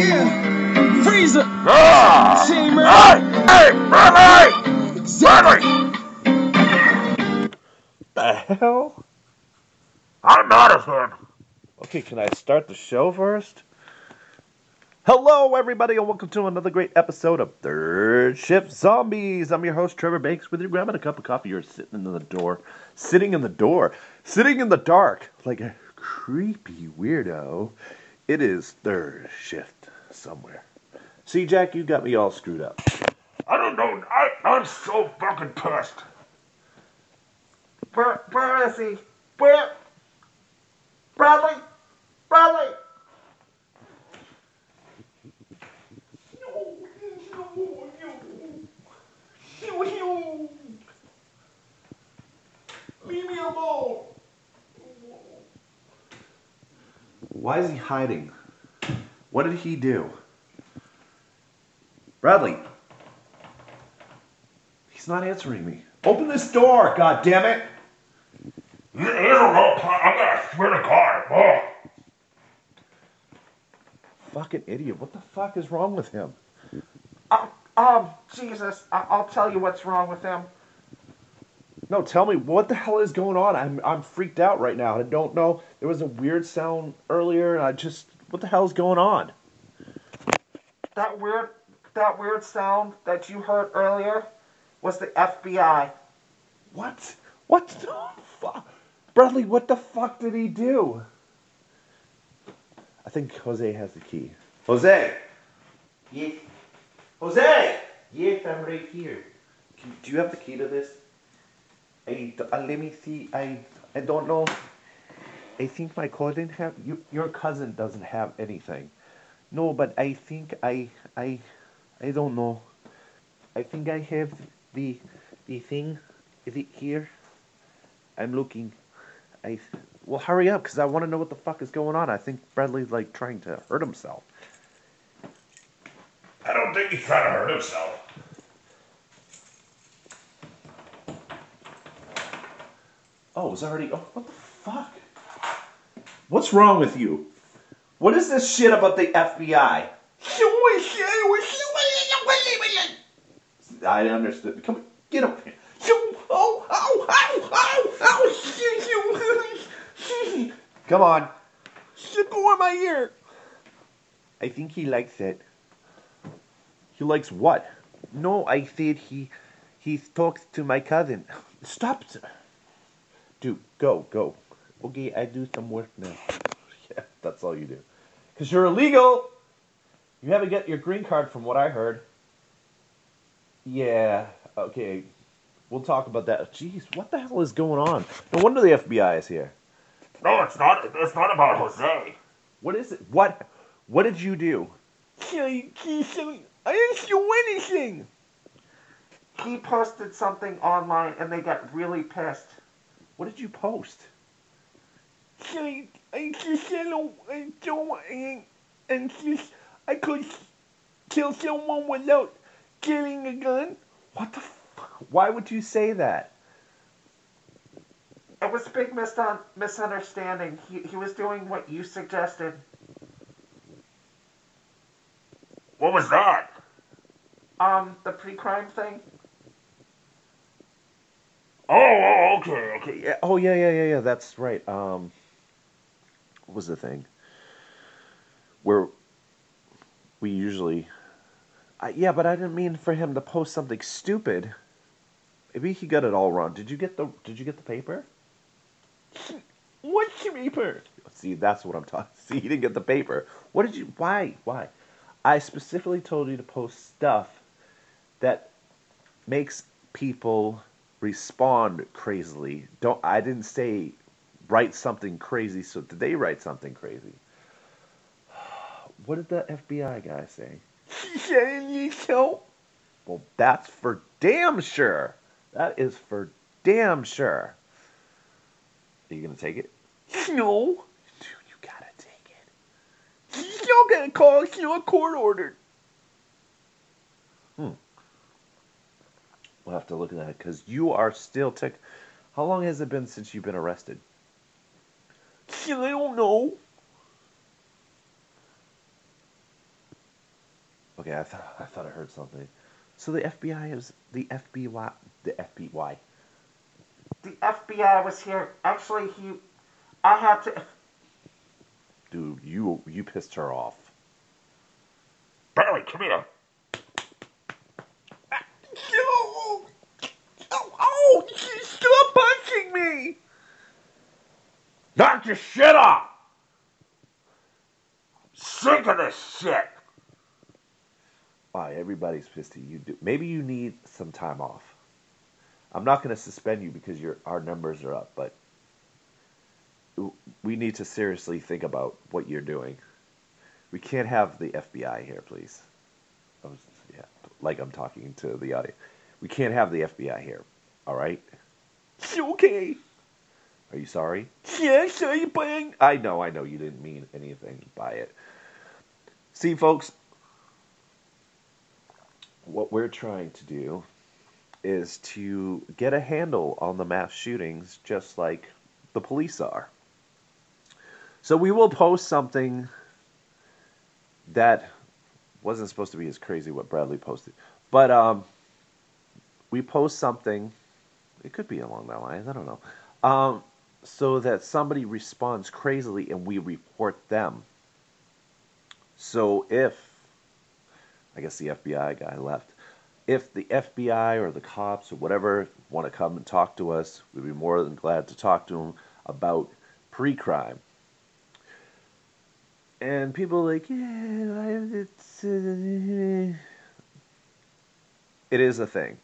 Yeah, Freezer. Ah! Tamer. Hey! Hey! Bradley! Bradley! The hell? I'm Madison. Okay, can I start the show first? Hello, everybody, and welcome to another great episode of Third Shift Zombies. I'm your host, Trevor Banks. With you grabbing a cup of coffee, you're sitting in the door, sitting in the door, sitting in the dark like a creepy weirdo. It is third shift somewhere. See, Jack, you got me all screwed up. I don't know. I, I'm so fucking pissed. Where, where is he? Where? Bradley? Bradley? Leave me alone. Why is he hiding? What did he do? Bradley. He's not answering me. Open this door, god damn it! You, you don't know. I'm gonna swear to God. Oh. Fucking idiot. What the fuck is wrong with him? Um, um, Jesus, I- I'll tell you what's wrong with him. No, tell me what the hell is going on. I'm I'm freaked out right now. I don't know. There was a weird sound earlier, and I just what the hell is going on? That weird, that weird sound that you heard earlier was the FBI. What? What the fuck? Bradley, what the fuck did he do? I think Jose has the key. Jose! Yes, Jose! yes, I'm right here. Can- Do you have the key to this? I, let me see. I I don't know. I think my cousin have you. Your cousin doesn't have anything. No, but I think I I I don't know. I think I have the the thing. Is it here? I'm looking. I well hurry up because I want to know what the fuck is going on. I think Bradley's like trying to hurt himself. I don't think he's trying to hurt himself. Oh, it's already. Oh, what the fuck? What's wrong with you? What is this shit about the FBI? I understood. Come get ow, ow. Come on. Go on my ear. I think he likes it. He likes what? No, I said he he talks to my cousin. Stop. Dude, go, go. Okay, I do some work now. yeah, that's all you do. Because you're illegal. You haven't got your green card from what I heard. Yeah, okay. We'll talk about that. Jeez, what the hell is going on? No wonder the FBI is here. No, it's not. It's not about Jose. What is it? What what did you do? I didn't do anything. He posted something online and they got really pissed. What did you post? I, I just said I don't and, and just I could kill someone without getting a gun. What the? Fuck? Why would you say that? It was a big misun- misunderstanding. He, he was doing what you suggested. What was that? Um, the pre-crime thing. Oh, oh, okay, okay. Yeah. Oh yeah, yeah, yeah, yeah. That's right. Um, what was the thing? Where we usually, I, yeah, but I didn't mean for him to post something stupid. Maybe he got it all wrong. Did you get the Did you get the paper? What's the paper? See, that's what I'm talking. See, he didn't get the paper. What did you? Why? Why? I specifically told you to post stuff that makes people respond crazily. Don't I didn't say write something crazy, so did they write something crazy? What did the FBI guy say? Said you so. Well, that's for damn sure. That is for damn sure. Are you gonna take it? No. Dude, you gotta take it. He's still gonna call you know, court ordered. Hmm. We'll have to look at that because you are still tick. How long has it been since you've been arrested? I don't know. Okay, I thought I thought I heard something. So the FBI is the FBI. The FBI. The FBI was here. Actually, he, I had to. Dude, you you pissed her off. Barry, come here. No! Oh, oh, stop punching me! Knock your shit off. Sick of this shit. Why, everybody's pissed at you. Maybe you need some time off. I'm not going to suspend you because your our numbers are up, but we need to seriously think about what you're doing. We can't have the FBI here, please. I was, yeah, like I'm talking to the audience. We can't have the FBI here. All right? Okay. Are you sorry? Yes, I'm I know, I know you didn't mean anything by it. See, folks, what we're trying to do is to get a handle on the mass shootings just like the police are. So we will post something that wasn't supposed to be as crazy what Bradley posted. But um, we post something, it could be along that line, I don't know. Um, so that somebody responds crazily and we report them. So if, I guess the FBI guy left, if the FBI or the cops or whatever want to come and talk to us, we'd be more than glad to talk to them about pre crime. And people like, yeah, it's, uh, it is a thing.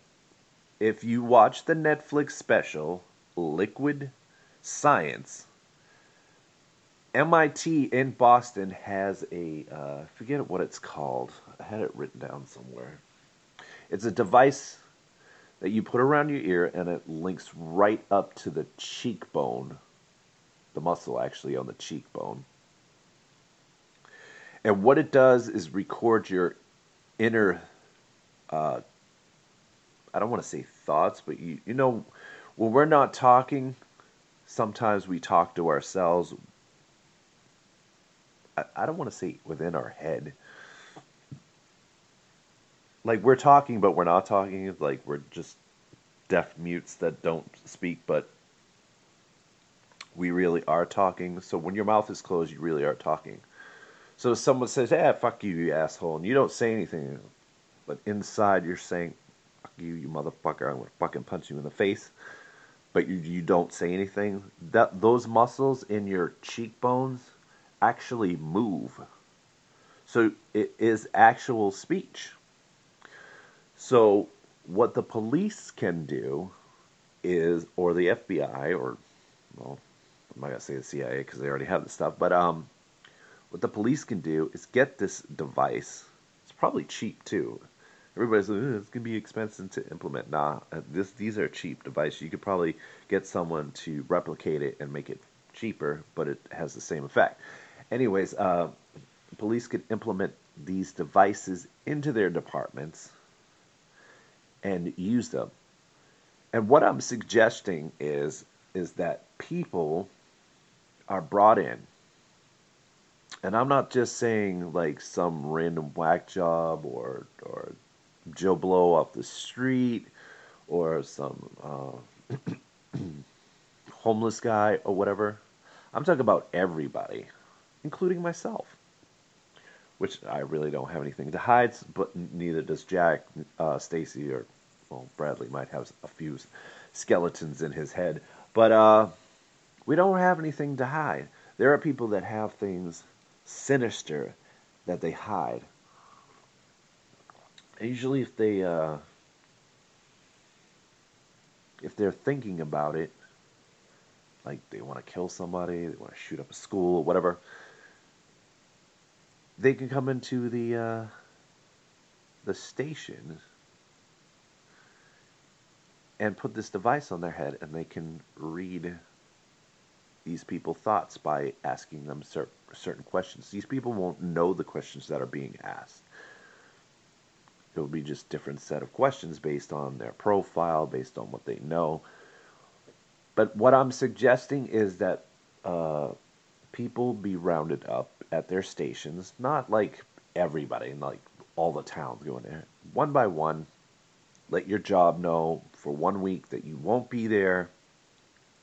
If you watch the Netflix special, Liquid Science, MIT in Boston has a, uh, forget what it's called. I had it written down somewhere. It's a device that you put around your ear and it links right up to the cheekbone, the muscle actually on the cheekbone. And what it does is record your inner, uh, I don't want to say thoughts, but you, you know, when we're not talking, sometimes we talk to ourselves. I, I don't want to say within our head like we're talking but we're not talking like we're just deaf mutes that don't speak but we really are talking so when your mouth is closed you really are talking so if someone says ah fuck you you asshole and you don't say anything but inside you're saying fuck you you motherfucker i'm gonna fucking punch you in the face but you, you don't say anything that those muscles in your cheekbones actually move so it is actual speech so, what the police can do is, or the FBI, or, well, I'm not to say the CIA because they already have the stuff, but um, what the police can do is get this device. It's probably cheap too. Everybody's like, it's going to be expensive to implement. Nah, uh, this, these are cheap devices. You could probably get someone to replicate it and make it cheaper, but it has the same effect. Anyways, uh, police could implement these devices into their departments and use them. And what I'm suggesting is is that people are brought in. And I'm not just saying like some random whack job or or Joe Blow off the street or some uh, homeless guy or whatever. I'm talking about everybody, including myself which I really don't have anything to hide, but neither does Jack, uh, Stacy, or well, Bradley might have a few skeletons in his head, but uh, we don't have anything to hide. There are people that have things sinister that they hide. Usually, if they uh, if they're thinking about it, like they want to kill somebody, they want to shoot up a school, or whatever they can come into the uh, the station and put this device on their head, and they can read these people's thoughts by asking them cer- certain questions. These people won't know the questions that are being asked. It will be just different set of questions based on their profile, based on what they know. But what I'm suggesting is that uh, people be rounded up at their stations, not like everybody, like all the towns going in there. One by one, let your job know for one week that you won't be there.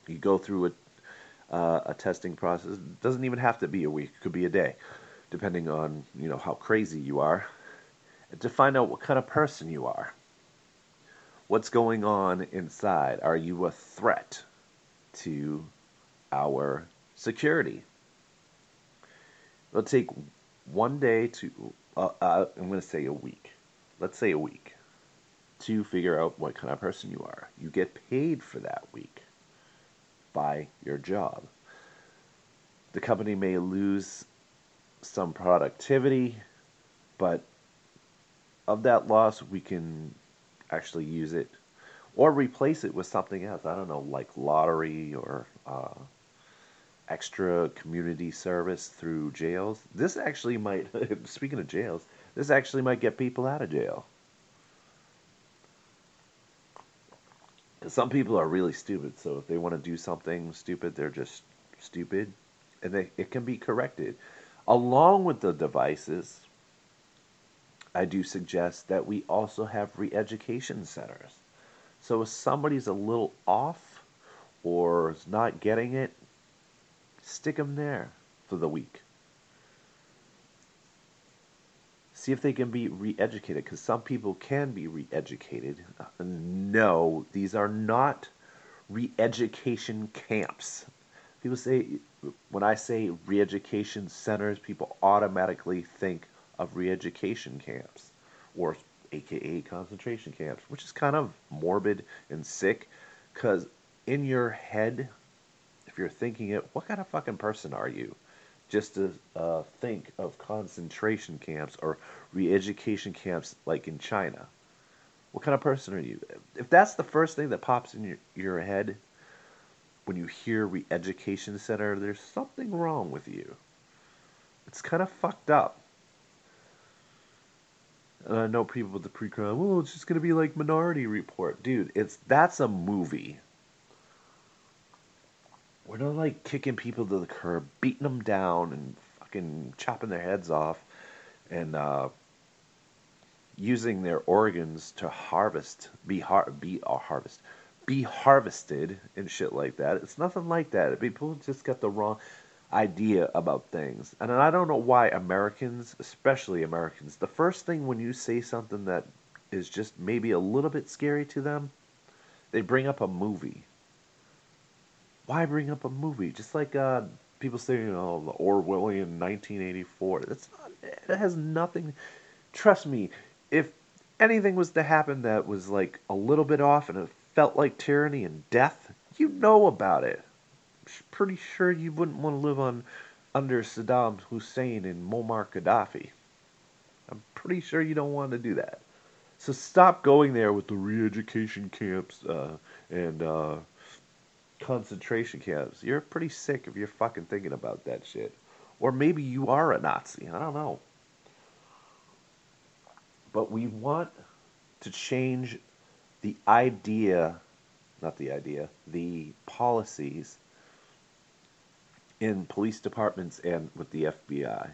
You go through a, uh, a testing process. It doesn't even have to be a week. It could be a day, depending on you know how crazy you are, to find out what kind of person you are. What's going on inside? Are you a threat to our security? It'll take one day to, uh, uh, I'm going to say a week. Let's say a week to figure out what kind of person you are. You get paid for that week by your job. The company may lose some productivity, but of that loss, we can actually use it or replace it with something else. I don't know, like lottery or uh, extra community service through jails. This actually might, speaking of jails, this actually might get people out of jail. Some people are really stupid, so if they want to do something stupid, they're just stupid, and they, it can be corrected. Along with the devices, I do suggest that we also have re education centers. So if somebody's a little off or is not getting it, stick them there for the week. See if they can be re educated because some people can be re educated. No, these are not re education camps. People say, when I say re education centers, people automatically think of re education camps or aka concentration camps, which is kind of morbid and sick because in your head, if you're thinking it, what kind of fucking person are you? Just to uh, think of concentration camps or re education camps like in China. What kind of person are you? If that's the first thing that pops in your, your head when you hear re education center, there's something wrong with you. It's kind of fucked up. And I know people with the pre-crime, well, it's just gonna be like Minority Report, dude. It's that's a movie. We're not like kicking people to the curb, beating them down, and fucking chopping their heads off, and uh, using their organs to harvest, be har- be a harvest, be harvested and shit like that. It's nothing like that. People just got the wrong idea about things. And I don't know why Americans, especially Americans, the first thing when you say something that is just maybe a little bit scary to them, they bring up a movie. Why bring up a movie? Just like uh, people say, you know, the Orwellian 1984. That's not. It has nothing. Trust me, if anything was to happen that was like a little bit off and it felt like tyranny and death, you know about it pretty sure you wouldn't want to live on under Saddam Hussein and Muammar Gaddafi. I'm pretty sure you don't want to do that. So stop going there with the re-education camps uh, and uh, concentration camps. You're pretty sick if you're fucking thinking about that shit. Or maybe you are a Nazi. I don't know. But we want to change the idea, not the idea, the policies in police departments and with the FBI.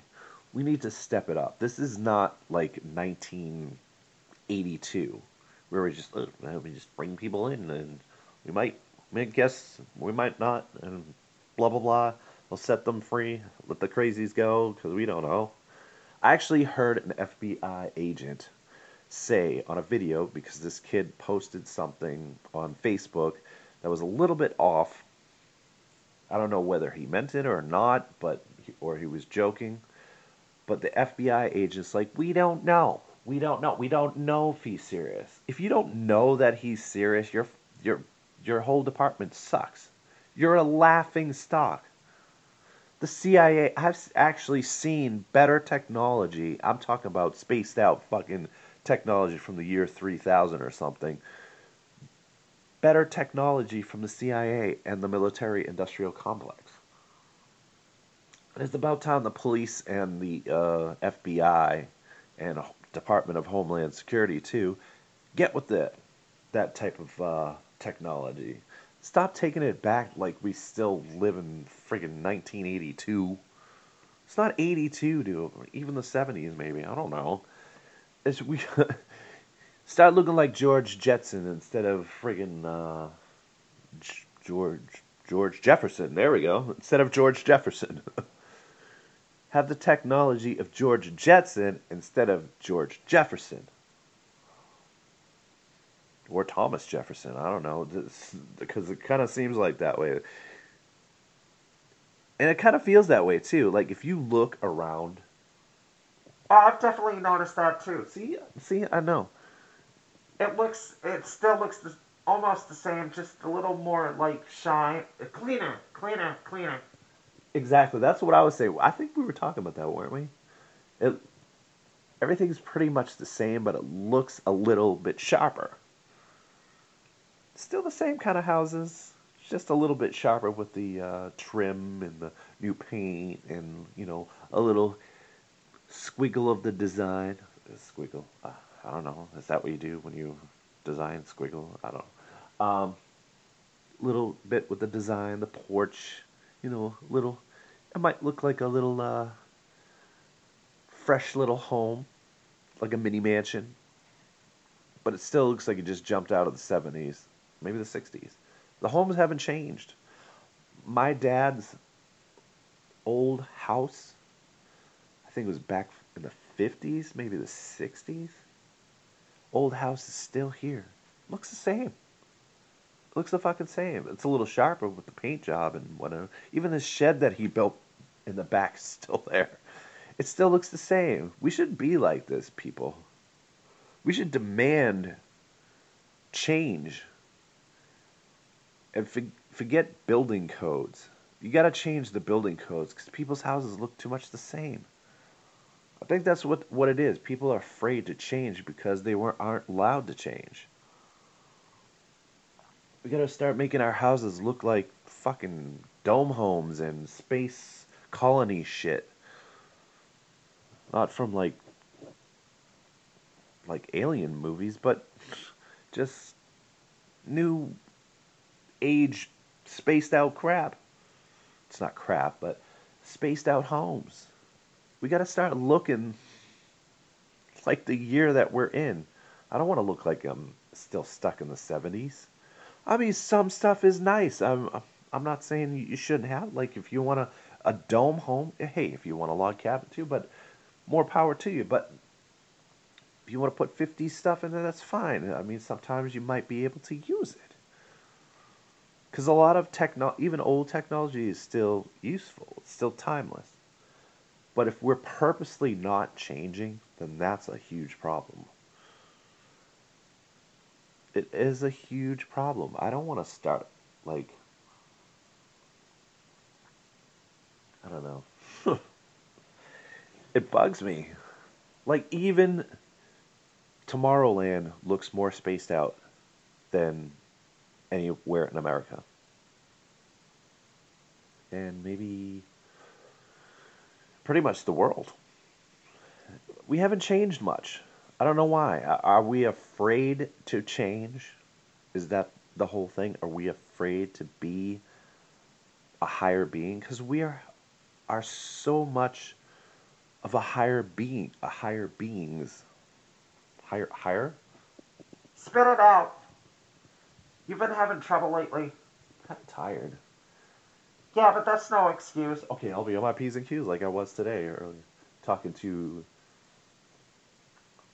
We need to step it up. This is not like 1982 where we just uh, we just bring people in and we might make guess we might not and blah blah blah. We'll set them free, let the crazies go because we don't know. I actually heard an FBI agent say on a video because this kid posted something on Facebook that was a little bit off I don't know whether he meant it or not, but or he was joking. But the FBI agent's like, we don't know. We don't know. We don't know if he's serious. If you don't know that he's serious, your your your whole department sucks. You're a laughing stock. The CIA, I've actually seen better technology. I'm talking about spaced out fucking technology from the year 3000 or something better technology from the CIA and the military industrial complex. It's about time the police and the uh, FBI and Department of Homeland Security too get with that that type of uh, technology. Stop taking it back like we still live in friggin' 1982. It's not 82, dude. Even the 70s, maybe. I don't know. is we start looking like George Jetson instead of friggin' uh, George George Jefferson. There we go. Instead of George Jefferson. Have the technology of George Jetson instead of George Jefferson. Or Thomas Jefferson. I don't know. This, because it kind of seems like that way. And it kind of feels that way too. Like if you look around. Oh, I've definitely noticed that too. See, see, I know. It looks, it still looks the, almost the same, just a little more like shine, cleaner, cleaner, cleaner. Exactly. That's what I would say. I think we were talking about that, weren't we? It everything's pretty much the same, but it looks a little bit sharper. Still the same kind of houses, just a little bit sharper with the uh, trim and the new paint and you know a little squiggle of the design. Squiggle. Uh, I don't know. Is that what you do when you design squiggle? I don't. know. Um, little bit with the design, the porch you know, little. It might look like a little uh, fresh little home, like a mini mansion, but it still looks like it just jumped out of the seventies, maybe the sixties. The homes haven't changed. My dad's old house, I think it was back in the fifties, maybe the sixties. Old house is still here. Looks the same looks the fucking same. It's a little sharper with the paint job and whatever. Even the shed that he built in the back is still there. It still looks the same. We should be like this, people. We should demand change and forget building codes. You got to change the building codes because people's houses look too much the same. I think that's what what it is. People are afraid to change because they weren't aren't allowed to change. We gotta start making our houses look like fucking dome homes and space colony shit. Not from like like alien movies, but just new age spaced out crap. It's not crap, but spaced out homes. We got to start looking like the year that we're in. I don't want to look like I'm still stuck in the 70s. I mean, some stuff is nice. I'm I'm not saying you shouldn't have like if you want a, a dome home. Hey, if you want a log cabin too, but more power to you. But if you want to put 50 stuff in there, that's fine. I mean, sometimes you might be able to use it. Because a lot of techno, even old technology, is still useful. It's still timeless. But if we're purposely not changing, then that's a huge problem it is a huge problem. I don't want to start like I don't know. it bugs me. Like even Tomorrowland looks more spaced out than anywhere in America. And maybe pretty much the world. We haven't changed much. I don't know why. Are we afraid to change? Is that the whole thing? Are we afraid to be a higher being? Because we are are so much of a higher being, a higher beings. Higher, higher. Spit it out. You've been having trouble lately. I'm tired. Yeah, but that's no excuse. Okay, I'll be on my p's and q's like I was today earlier, talking to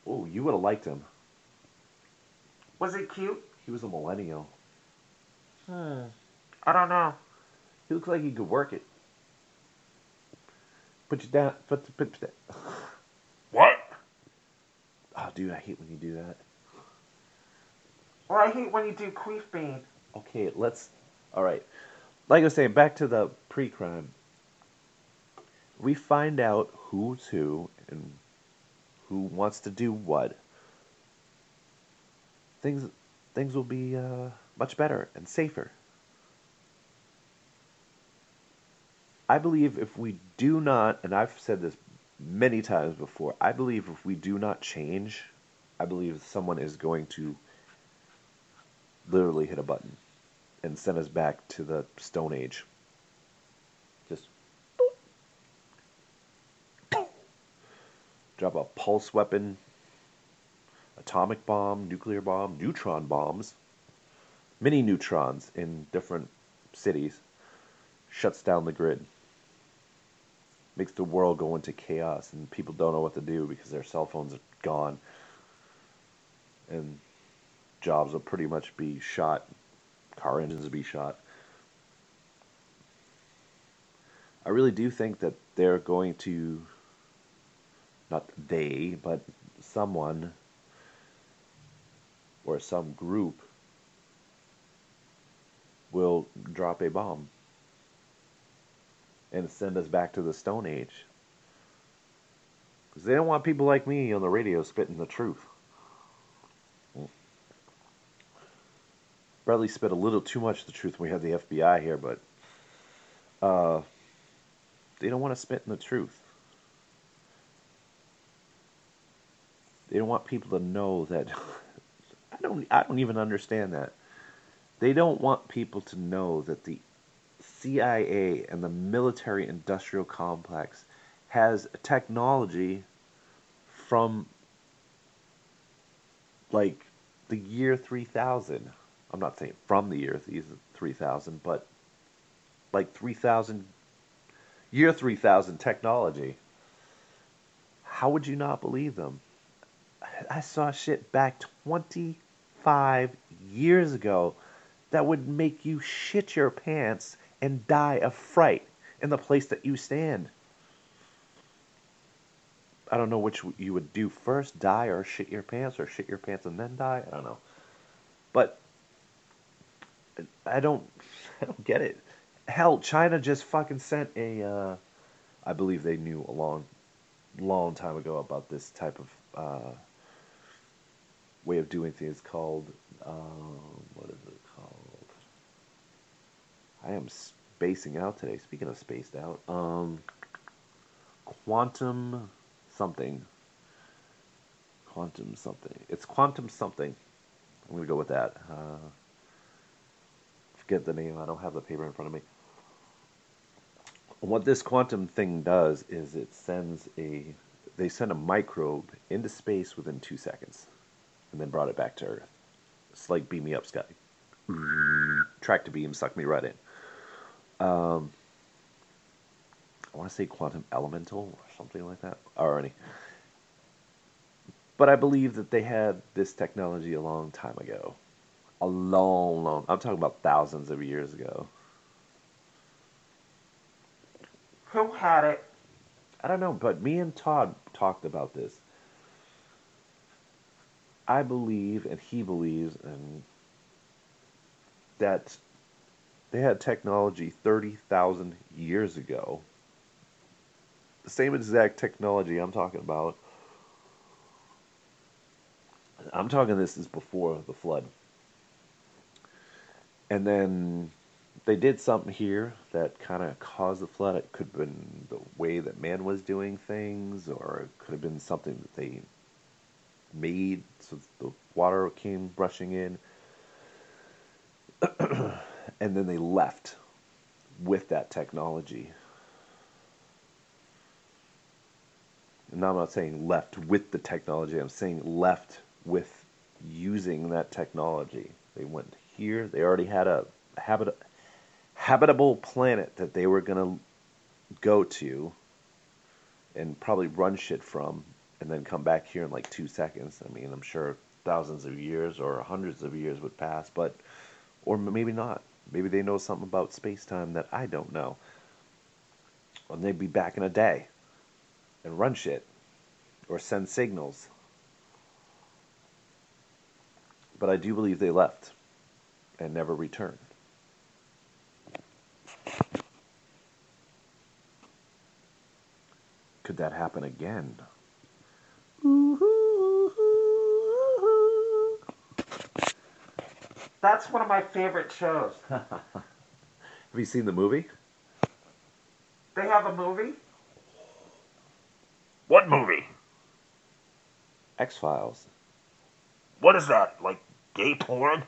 Oh, you would have liked him. Was he cute? He was a millennial. Hmm. I don't know. He looks like he could work it. Put you down. Put, put, put, What? Oh, dude, I hate when you do that. Well, I hate when you do queef bean. Okay, let's. All right. Like I was saying, back to the pre-crime. We find out who's who and who wants to do what, things things will be uh, much better and safer. I believe if we do not, and I've said this many times before, I believe if we do not change, I believe someone is going to literally hit a button and send us back to the Stone Age. Just drop a pulse weapon atomic bomb, nuclear bomb, neutron bombs, mini neutrons in different cities, shuts down the grid, makes the world go into chaos, and people don't know what to do because their cell phones are gone, and jobs will pretty much be shot, car engines will be shot. I really do think that they're going to, not they, but someone or some group will drop a bomb and send us back to the Stone Age. Because they don't want people like me on the radio spitting the truth. Bradley spit a little too much of the truth when we had the FBI here, but uh, they don't want to spit in the truth. They don't want people to know that. I don't. I don't even understand that. They don't want people to know that the CIA and the military industrial complex has technology from like the year 3000. I'm not saying from the year 3000, but like 3000 year 3000 technology. How would you not believe them? I saw shit back 25 years ago that would make you shit your pants and die of fright in the place that you stand. I don't know which you would do first, die or shit your pants, or shit your pants and then die. I don't know, but I don't, I don't get it. Hell, China just fucking sent a. Uh, I believe they knew a long, long time ago about this type of uh, way of doing things called. Um, what is it called? I am spacing out today. Speaking of spaced out, um, quantum something. Quantum something. It's quantum something. I'm gonna go with that. Uh, forget the name. I don't have the paper in front of me. What this quantum thing does is it sends a they send a microbe into space within two seconds, and then brought it back to Earth. It's like beam me up, Sky. Tractor beam, suck me right in. Um, I want to say quantum elemental or something like that. Already. But I believe that they had this technology a long time ago. A long, long. I'm talking about thousands of years ago. Who had it? I don't know, but me and Todd talked about this. I believe, and he believes, and that they had technology 30,000 years ago. The same exact technology I'm talking about. I'm talking this is before the flood. And then they did something here that kind of caused the flood. It could have been the way that man was doing things, or it could have been something that they made so the water came rushing in. and then they left with that technology. And I'm not saying left with the technology, I'm saying left with using that technology. They went here, they already had a habit, habitable planet that they were going to go to and probably run shit from and then come back here in like two seconds. I mean, I'm sure thousands of years or hundreds of years would pass, but, or maybe not. Maybe they know something about space time that I don't know. And they'd be back in a day and run shit or send signals. But I do believe they left and never return. Could that happen again? That's one of my favorite shows. Have you seen the movie? They have a movie? What movie? X Files. What is that? Like gay porn?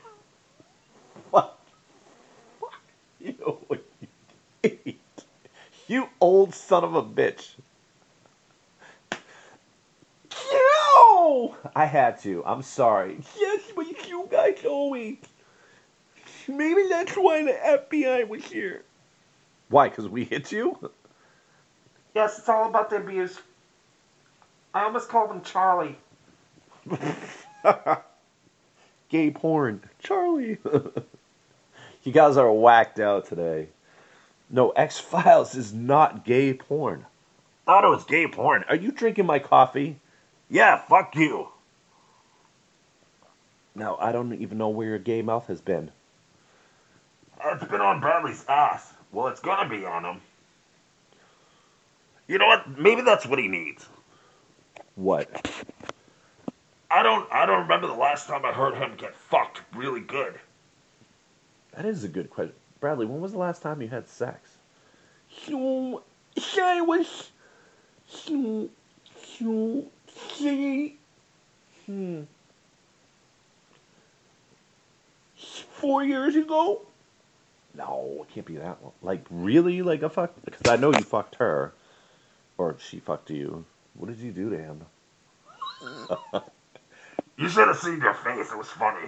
What? You, you old son of a bitch. No! I had to. I'm sorry. Yes, but you guys always. Maybe that's why the FBI was here. Why? Because we hit you? Yes, it's all about the abuse. I almost called him Charlie. Gay porn. Charlie. you guys are whacked out today. No, X Files is not gay porn. Thought it was gay porn. Are you drinking my coffee? Yeah, fuck you. Now, I don't even know where your gay mouth has been. It's been on Bradley's ass. Well, it's gonna be on him. You know what? Maybe that's what he needs. What? I don't. I don't remember the last time I heard him get fucked really good. That is a good question. Bradley, when was the last time you had sex? So, was. So, so, say. Hmm. Four years ago? No, it can't be that long. Like, really? Like a fuck? Because I know you fucked her. Or she fucked you. What did you do to him? You should have seen their face. It was funny.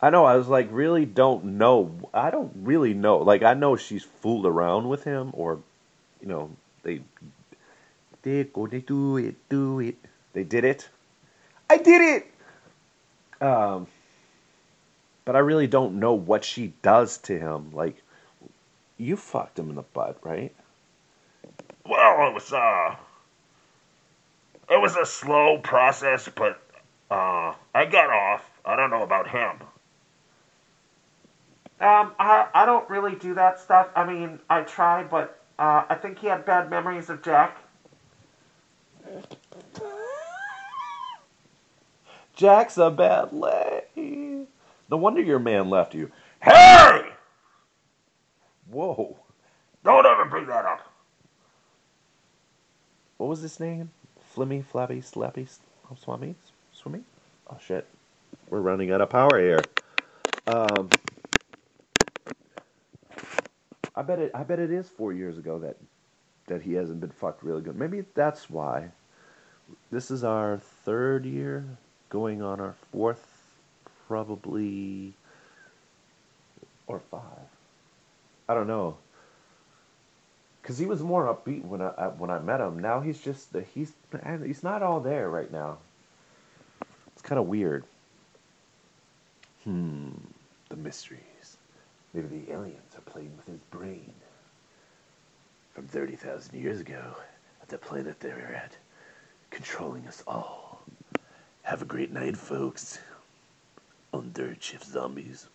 I know. I was like, really don't know. I don't really know. Like, I know she's fooled around with him, or, you know, they did go. They do it. Do it. They did it. I did it. Um, but I really don't know what she does to him. Like, you fucked him in the butt, right? Well, it was uh, it was a slow process, but uh, I got off. I don't know about him. Um, I, I don't really do that stuff. I mean, I try, but uh, I think he had bad memories of Jack. Jack's a bad lay. No wonder your man left you. Hey! Whoa. Don't ever bring that up. What was his name? Flimmy, Flabby, Slappy, Swami? Swimmy? Oh shit. We're running out of power here. Um, I bet it. I bet it is four years ago that that he hasn't been fucked really good. Maybe that's why. This is our third year, going on our fourth, probably, or five. I don't know. Cause he was more upbeat when I when I met him. Now he's just he's he's not all there right now. It's kind of weird. Hmm, the mysteries. Maybe the aliens are playing with his brain. From 30,000 years ago, at the planet they were at, controlling us all. Have a great night, folks. On Third Shift Zombies.